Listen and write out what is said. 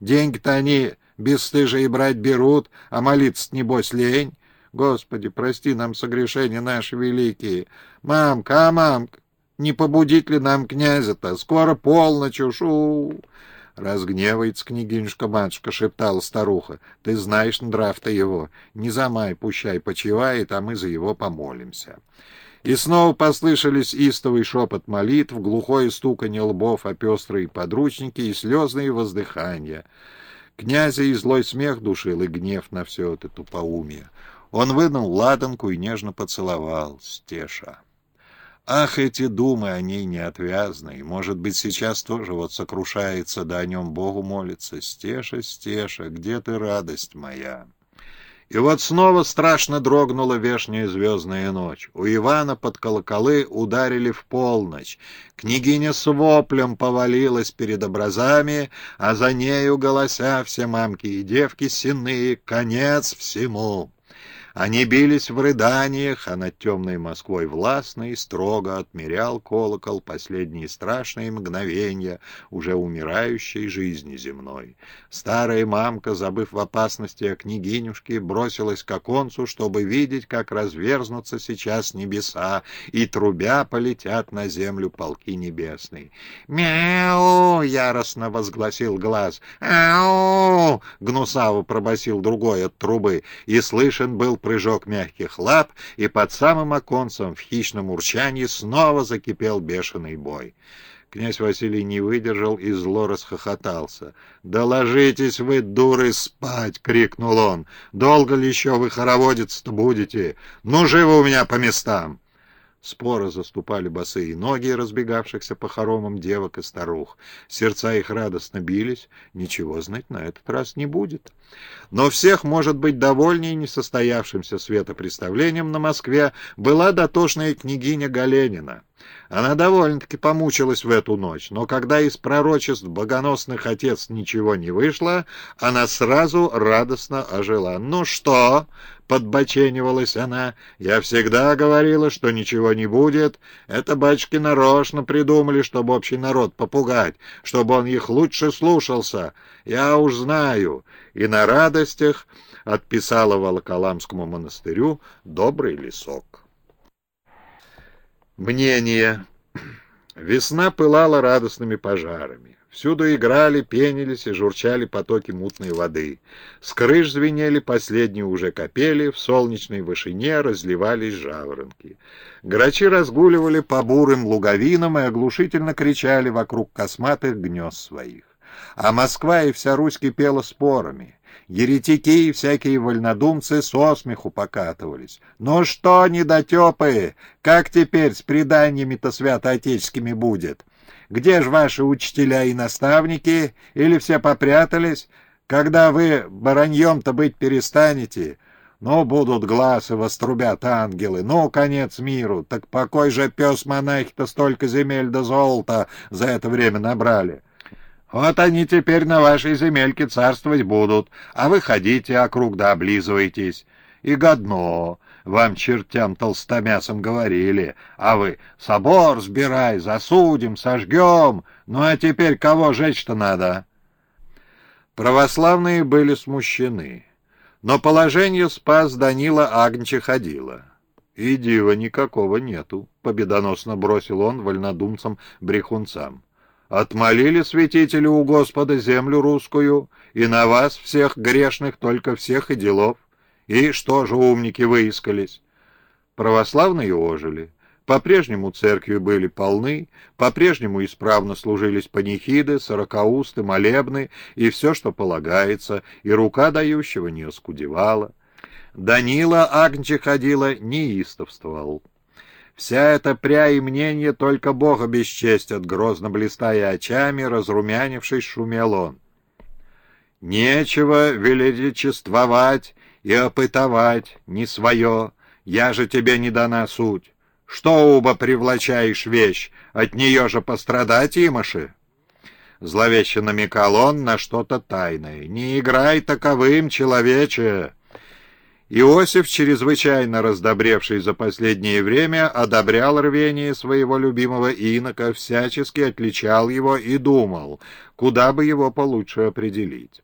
Деньги-то они бесстыжие брать берут, а молиться небось лень. Господи, прости нам согрешения наши великие. Мамка, а мамка, не побудить ли нам князя-то? Скоро полночь уж, у Разгневается княгинюшка-матушка, шептала старуха. Ты знаешь нрав-то его. Не замай, пущай почивает, а мы за его помолимся. И снова послышались истовый шепот молитв, глухое стуканье лбов о пестрые подручники и слезные воздыхания. Князя и злой смех душил, и гнев на все это тупоумие. Он вынул ладанку и нежно поцеловал Стеша. Ах, эти думы о ней неотвязные. Может быть, сейчас тоже вот сокрушается, да о нем Богу молится. Стеша, Стеша, где ты, радость моя? И вот снова страшно дрогнула вешняя звездная ночь. У Ивана под колоколы ударили в полночь. Княгиня с воплем повалилась перед образами, а за нею голося все мамки и девки сенные «Конец всему!» Они бились в рыданиях, а над темной Москвой властно строго отмерял колокол последние страшные мгновения уже умирающей жизни земной. Старая мамка, забыв в опасности о княгинюшке, бросилась к оконцу, чтобы видеть, как разверзнутся сейчас небеса, и трубя полетят на землю полки небесные. «Мяу!» — яростно возгласил глаз. «Ау!» — гнусаво пробасил другой от трубы, и слышен был прыжок мягких лап, и под самым оконцем в хищном урчании снова закипел бешеный бой. Князь Василий не выдержал и зло расхохотался. «Да ложитесь вы, дуры, спать!» — крикнул он. «Долго ли еще вы хороводиться-то будете? Ну, живо у меня по местам!» Споро заступали босые ноги разбегавшихся по хоромам девок и старух. Сердца их радостно бились. Ничего знать на этот раз не будет. Но всех, может быть, довольнее несостоявшимся светопреставлением на Москве была дотошная княгиня Галенина. Она довольно-таки помучилась в эту ночь, но когда из пророчеств богоносных отец ничего не вышло, она сразу радостно ожила. «Ну что?» — подбоченивалась она. «Я всегда говорила, что ничего не будет. Это батюшки нарочно придумали, чтобы общий народ попугать, чтобы он их лучше слушался. Я уж знаю». И на радостях отписала Волоколамскому монастырю добрый лесок. Мнение. Весна пылала радостными пожарами. Всюду играли, пенились и журчали потоки мутной воды. С крыш звенели последние уже капели, в солнечной вышине разливались жаворонки. Грачи разгуливали по бурым луговинам и оглушительно кричали вокруг косматых гнезд своих. А Москва и вся Русь кипела спорами. Еретики и всякие вольнодумцы со смеху покатывались. «Ну что, недотепы, как теперь с преданиями-то святоотеческими будет? Где же ваши учителя и наставники? Или все попрятались? Когда вы бараньем-то быть перестанете?» Ну, будут глазы, вострубят ангелы. Ну, конец миру. Так покой же пес-монахи-то столько земель до золота за это время набрали. Вот они теперь на вашей земельке царствовать будут, а вы ходите округ да облизываетесь. И годно, вам чертям толстомясом говорили, а вы собор сбирай, засудим, сожгем, ну а теперь кого жечь-то надо? Православные были смущены, но положение спас Данила Агнча ходила. И дива никакого нету, победоносно бросил он вольнодумцам-брехунцам. Отмолили святителю у Господа землю русскую, и на вас, всех грешных, только всех и делов. И что же умники выискались? Православные ожили. По-прежнему церкви были полны, по-прежнему исправно служились панихиды, сорокаусты, молебны и все, что полагается, и рука дающего не оскудевала. Данила Агнче ходила, неистовствовал. Вся эта пря и мнение только Бога бесчестят, грозно блистая очами, разрумянившись, шумел он. Нечего величествовать и опытовать не свое, я же тебе не дана суть. Что оба привлачаешь вещь, от нее же пострадать имаши? Зловеще намекал он на что-то тайное. «Не играй таковым, человече!» Иосиф, чрезвычайно раздобревший за последнее время, одобрял рвение своего любимого инока, всячески отличал его и думал, куда бы его получше определить.